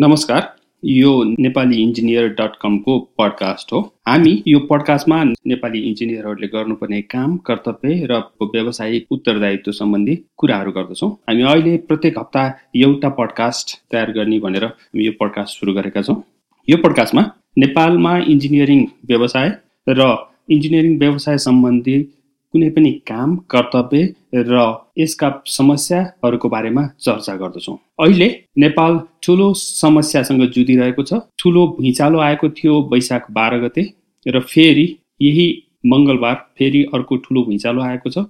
नमस्कार यो Nepali engineer dot कमको पडकास्ट हो। हामी यो पडकास्टमा नेपाली इन्जिनियरहरूले गर्नुपर्ने काम कर्तव्य र व्यावसायिक उत्तरदायित्व सम्बन्धी कुराहरू गर्दछौँ। हामी अहिले प्रत्येक हप्ता एउटा पडकास्ट तयार गर्ने भनेर हामी यो पडकास्ट सुरु गरेका छौँ। यो पडकास्टमा नेपालमा इन्जिनियरिङ व्यवसाय र इन्जिनियरिङ व्यवसाय सम्बन्धी कुनै पनि काम कर्तव्य र यसका समस्याहरूको बारेमा चर्चा गर्दछौँ। अहिले नेपाल ठुलो समस्यासँग जुधिरहेको छ। ठुलो भुइँचालो आएको थियो वैशाख बाह्र गते र फेरि यही मङ्गलबार फेरि अर्को ठुलो भुइँचालो आएको छ।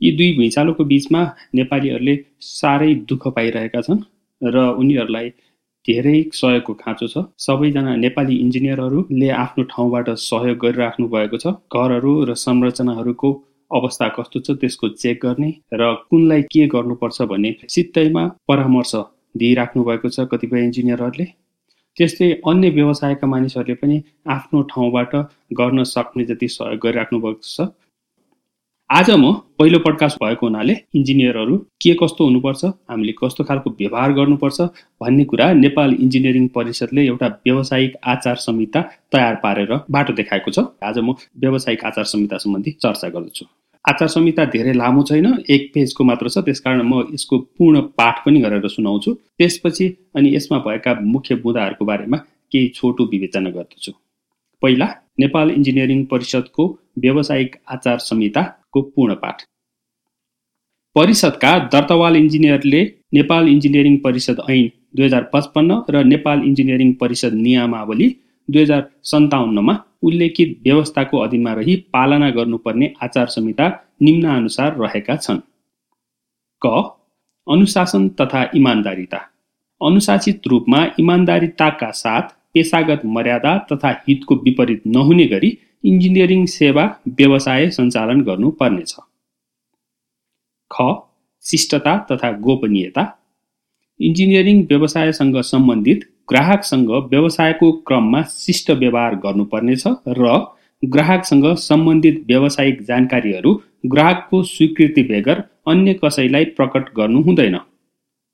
यी दुई भुइँचालोको बिचमा नेपालीहरूले साह्रै दुःख पाइरहेका छन् र उनीहरूलाई धेरै सहयोगको खाँचो छ। सबैजना नेपाली इन्जिनियरहरूले आफ्नो ठाउँबाट सहयोग गरिराख्नु भएको छ। घरहरू र संरचनाहरूको अवस्था कस्तो छ त्यसको चेक गर्ने र कुनलाई के गर्नुपर्छ भन्ने सित्तैमा परामर्श दिइराख्नु भएको छ कतिपय इन्जिनियरहरूले। त्यस्तै अन्य व्यवसायका मानिसहरूले पनि आफ्नो ठाउँबाट गर्न सक्ने जति सहयोग गरिराख्नु भएको छ। आज म पहिलो पडकास्ट भएको हुनाले इन्जिनियरहरू के कस्तो हुनुपर्छ हामीले कस्तो खालको व्यवहार गर्नुपर्छ भन्ने कुरा नेपाल इन्जिनियरिङ परिषदले एउटा व्यावसायिक आचार संहिता तयार पारेर बाटो देखाएको छ। आज म व्यावसायिक आचार संहिता सम्बन्धी चर्चा गर्दछु। आचार संहिता धेरै लामो छैन एक पेजको मात्र छ त्यसकारण म यसको पूर्ण पाठ पनि गरेर सुनाउँछु। त्यसपछि अनि यसमा भएका मुख्य बुदाहरूको बारेमा केही छोटो विवेचना गर्दछु। पहिला नेपाल इन्जिनियरिङ परिषदको व्यावसायिक आचार संहिताको पूर्ण पाठ। परिषदका दर्तावाल इन्जिनियरले नेपाल इन्जिनियरिङ परिषद ऐन दुई हजार पचपन्न र नेपाल इन्जिनियरिङ परिषद नियमावली दुई हजार सन्ताउन्नमा उल्लेखित व्यवस्थाको अधीनमा रही पालना गर्नुपर्ने आचार संहिता निम्नानुसार रहेका छन्। क. अनुशासन तथा इमान्दारिता। अनुशासित रूपमा इमान्दारिताका साथ पेसागत मर्यादा तथा हितको विपरीत नहुने गरी इन्जिनियरिङ सेवा व्यवसाय सञ्चालन गर्नुपर्नेछ। ख. शिष्टता तथा गोपनीयता। इन्जिनियरिङ व्यवसायसँग सम्बन्धित ग्राहकसँग व्यवसायको क्रममा शिष्ट व्यवहार गर्नुपर्नेछ र ग्राहकसँग सम्बन्धित व्यावसायिक जानकारीहरू ग्राहकको स्वीकृति बेगर अन्य कसैलाई प्रकट गर्नु हुँदैन।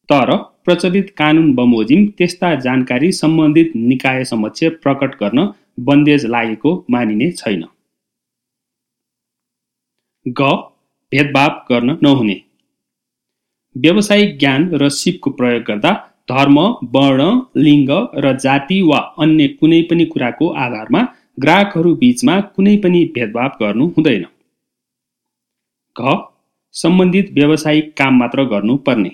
तर प्रचलित कानुन बमोजिम त्यस्ता जानकारी सम्बन्धित निकाय समक्ष प्रकट गर्न बन्देज लागेको मानिने छैन। ग. भेदभाव गर्न नहुने। व्यावसायिक ज्ञान र सिपको प्रयोग गर्दा धर्म वर्ण लिङ्ग र जाति वा अन्य कुनै पनि कुराको आधारमा ग्राहकहरू बिचमा कुनै पनि भेदभाव गर्नु हुँदैन। घ सम्बन्धित व्यावसायिक काम मात्र गर्नुपर्ने।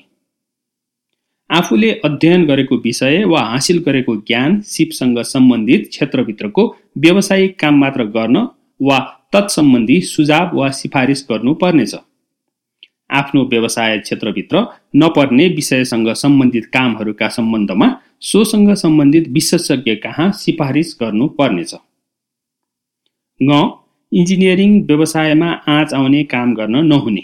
आफूले अध्ययन गरेको विषय वा हासिल गरेको ज्ञान सिपसँग सम्बन्धित क्षेत्रभित्रको व्यावसायिक काम मात्र गर्न वा तत्सम्बन्धी सुझाव वा सिफारिस गर्नुपर्नेछ। आफ्नो व्यवसाय क्षेत्रभित्र नपर्ने विषयसँग सम्बन्धित कामहरूका सम्बन्धमा सोसँग सम्बन्धित विशेषज्ञ कहाँ सिफारिस गर्नु पर्नेछ ग इन्जिनियरिङ व्यवसायमा आँच आउने काम गर्न नहुने।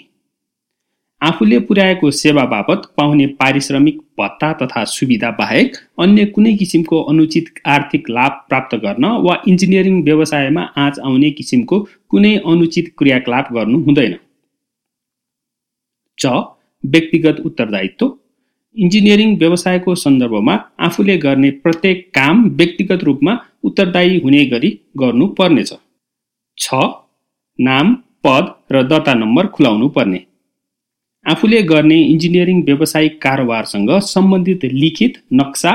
आफूले पुर्याएको सेवा बापत पाउने पारिश्रमिक भत्ता तथा सुविधा बाहेक अन्य कुनै किसिमको अनुचित आर्थिक लाभ प्राप्त गर्न वा इन्जिनियरिङ व्यवसायमा आँच आउने किसिमको कुनै अनुचित क्रियाकलाप गर्नु हुँदैन। च व्यक्तिगत उत्तरदायित्व। इन्जिनियरिङ व्यवसायको सन्दर्भमा आफूले गर्ने प्रत्येक काम व्यक्तिगत रूपमा उत्तरदायी हुने गरी गर्नु पर्नेछ छ नाम पद र दर्ता नम्बर खुलाउनु पर्ने आफूले गर्ने इन्जिनियरिङ व्यावसायिक कारोबारसँग सम्बन्धित लिखित नक्सा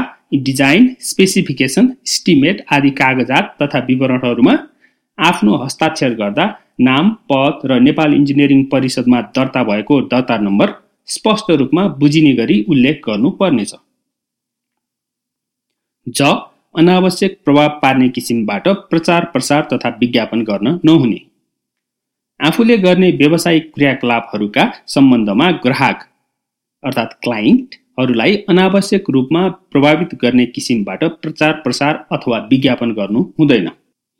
डिजाइन स्पेसिफिकेसन स्टिमेट आदि कागजात तथा विवरणहरूमा आफ्नो हस्ताक्षर गर्दा नाम पद र नेपाल इन्जिनियरिङ परिषदमा दर्ता भएको दर्ता नम्बर स्पष्ट रूपमा बुझिने गरी उल्लेख गर्नुपर्नेछ। ज अनावश्यक प्रभाव पार्ने किसिमबाट प्रचार प्रसार तथा विज्ञापन गर्न नहुने। आफूले गर्ने व्यावसायिक क्रियाकलापहरूका सम्बन्धमा ग्राहक अर्थात् क्लाइन्टहरूलाई अनावश्यक रूपमा प्रभावित गर्ने किसिमबाट प्रचार प्रसार अथवा विज्ञापन गर्नु हुँदैन।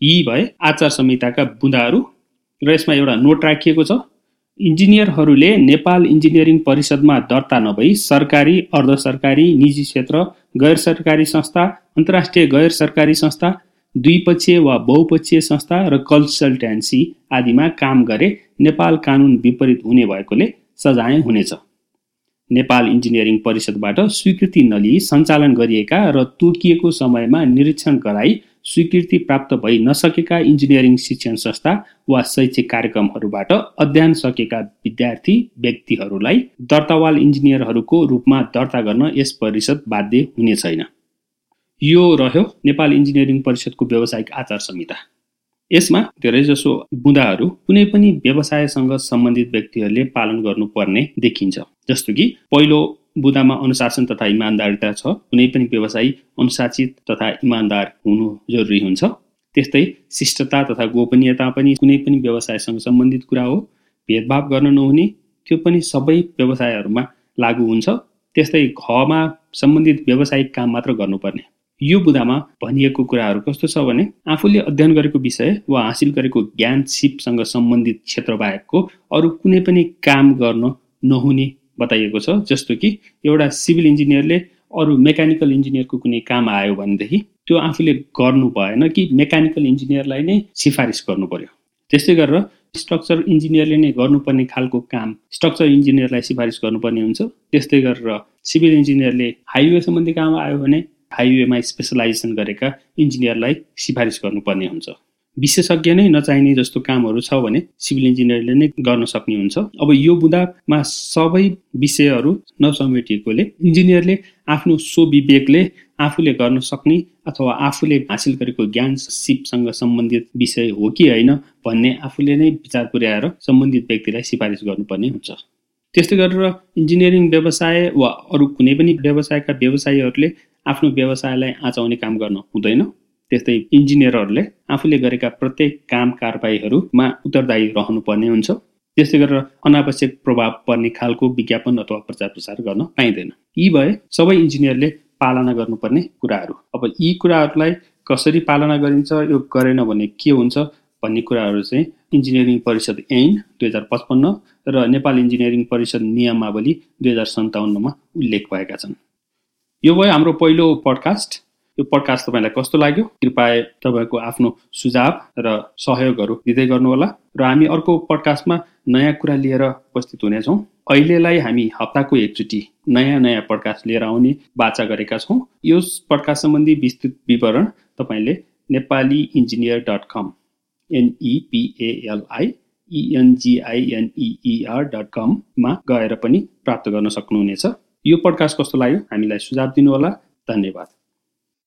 यी भए आचार संहिताका बुँदाहरू र यसमा एउटा नोट राखिएको छ। इन्जिनियरहरूले नेपाल इन्जिनियरिङ परिषदमा दर्ता नभई सरकारी अर्ध सरकारी निजी क्षेत्र गैर सरकारी संस्था अन्तर्राष्ट्रिय गैर सरकारी संस्था द्विपक्षीय वा बहुपक्षीय संस्था र कन्सल्टेन्सी आदिमा काम गरे नेपाल कानुन विपरीत हुने भएकोले सजाय हुनेछ। नेपाल इन्जिनियरिङ परिषदबाट स्वीकृति नलिई सञ्चालन गरिएका र तोकिएको समयमा निरीक्षण गराई स्वीकृति प्राप्त भइ नसकेका इन्जिनियरिङ शिक्षण संस्था वा शैक्षिक कार्यक्रमहरूबाट अध्ययन सकेका विद्यार्थी व्यक्तिहरूलाई दर्तावाल इन्जिनियरहरूको रूपमा दर्ता गर्न यस परिषद बाध्य हुने छैन। यो रह्यो नेपाल इन्जिनियरिङ परिषदको व्यावसायिक आचार संहिता। यसमा धेरैजसो बुँदाहरू कुनै पनि व्यवसायसँग सम्बन्धित व्यक्तिहरूले पालन गर्नुपर्ने देखिन्छ जस्तो कि पहिलो बुदामा अनुशासन तथा इमान्दारिता छ। कुनै पनि व्यवसायी अनुशासित तथा इमान्दार हुनु जरुरी हुन्छ। त्यस्तै शिष्टता तथा गोपनीयता पनि कुनै पनि व्यवसायसँग सम्बन्धित कुरा हो। भेदभाव गर्न नहुने त्यो पनि सबै व्यवसायहरूमा लागु हुन्छ। त्यस्तै घमा सम्बन्धित व्यावसायिक काम मात्र गर्नुपर्ने। यो बुदामा भनिएको कुराहरू कस्तो छ भने आफूले अध्ययन गरेको विषय वा हासिल गरेको ज्ञान सिपसँग सम्बन्धित क्षेत्र बाहेकको अरू कुनै पनि काम गर्न नहुने बताइएको छ। जस्तो कि एउटा सिभिल इन्जिनियरले अरू मेकानिकल इन्जिनियरको कुनै काम आयो भनेदेखि त्यो आफूले गर्नु भएन कि मेकानिकल इन्जिनियरलाई नै सिफारिस गर्नु पर्यो। त्यस्तै गरेर स्ट्रक्चर इन्जिनियरले नै गर्नुपर्ने खालको काम स्ट्रक्चर इन्जिनियरलाई सिफारिस गर्नुपर्ने हुन्छ। त्यस्तै गरेर सिभिल इन्जिनियरले हाइवे सम्बन्धी काम आयो भने हाइवेमा स्पेसलाइजेसन गरेका इन्जिनियरलाई सिफारिस गर्नुपर्ने हुन्छ। विशेषज्ञ नै नचाहिने जस्तो कामहरू छ भने सिभिल इन्जिनियरले नै गर्न सक्ने हुन्छ अब यो बुदामा सबै विषयहरू नसमेटिएकोले इन्जिनियरले आफ्नो स्वविवेकले आफूले गर्न सक्ने अथवा आफूले हासिल गरेको ज्ञान सिपसँग सम्बन्धित विषय हो कि होइन भन्ने आफूले नै विचार पुर्याएर सम्बन्धित व्यक्तिलाई सिफारिस गर्नुपर्ने हुन्छ। त्यस्तै गरेर इन्जिनियरिङ व्यवसाय वा अरू कुनै पनि व्यवसायका व्यवसायीहरूले आफ्नो व्यवसायलाई आँचाउने काम गर्न हुँदैन। त्यस्तै इन्जिनियरहरूले आफूले गरेका प्रत्येक काम कारबाहीहरूमा उत्तरदायी रहनुपर्ने हुन्छ। त्यस्तै गरेर अनावश्यक प्रभाव पर्ने खालको विज्ञापन अथवा प्रचार प्रसार गर्न पाइँदैन। यी भए सबै इन्जिनियरले पालना गर्नुपर्ने कुराहरू। अब यी कुराहरूलाई कसरी पालना गरिन्छ यो गरेन भने के हुन्छ भन्ने कुराहरू चाहिँ इन्जिनियरिङ परिषद ऐन दुई हजार पचपन्न र नेपाल इन्जिनियरिङ परिषद नियमावली दुई हजार सन्ताउन्नमा उल्लेख भएका छन्। यो भयो हाम्रो पहिलो पडकास्ट। यो पडकास्ट तपाईँलाई कस्तो लाग्यो? कृपया तपाईँको आफ्नो सुझाव र सहयोगहरू दिँदै गर्नुहोला र हामी अर्को पडकास्टमा नयाँ कुरा लिएर उपस्थित हुनेछौँ। अहिलेलाई हामी हप्ताको एकचोटि नयाँ नयाँ पडकास्ट लिएर आउने बाचा गरेका छौँ। यो पडकास्ट सम्बन्धी विस्तृत विवरण तपाईँले नेपाली इन्जिनियर डट कम एनइपिएलआई इएनजिआइएनइआर डट कममा गएर पनि प्राप्त गर्न सक्नुहुनेछ। यो पडकास्ट कस्तो लाग्यो? हामीलाई सुझाव दिनुहोला। धन्यवाद।